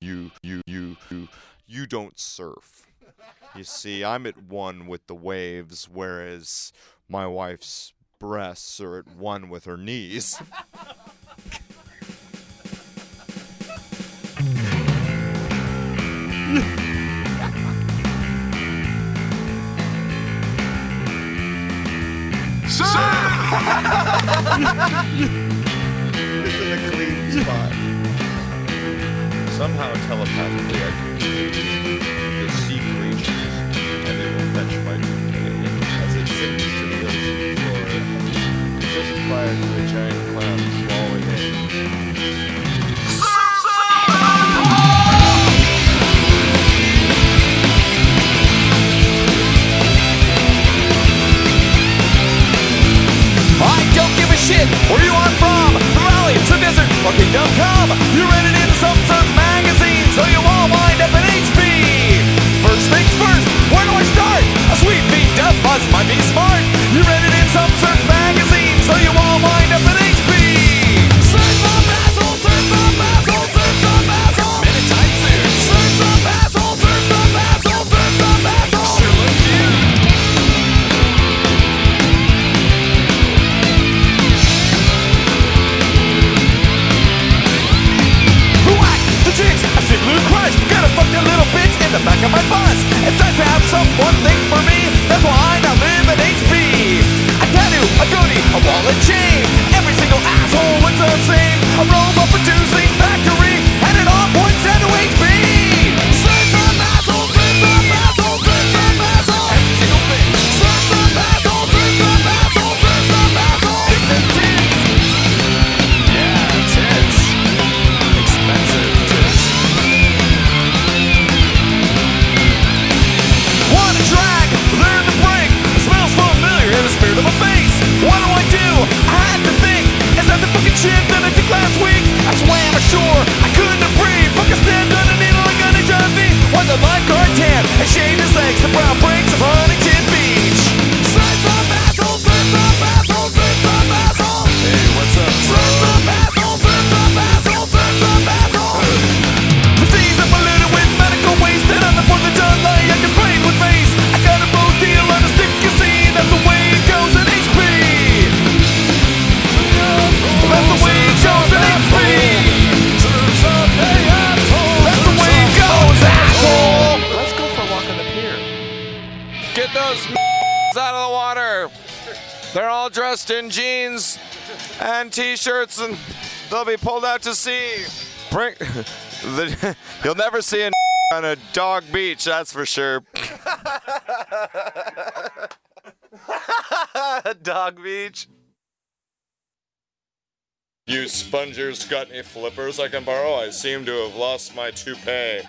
you you you you you don't surf. You see, I'm at one with the waves, whereas my wife's breasts are at one with her knees. Sir! this is a clean spot somehow telepathically are communicating. the back of my bus. It's time to have some fun thing for me. get those out of the water. They're all dressed in jeans and t-shirts, and they'll be pulled out to sea. Bring the, you'll never see a on a dog beach, that's for sure. dog beach. You spongers got any flippers I can borrow? I seem to have lost my toupee.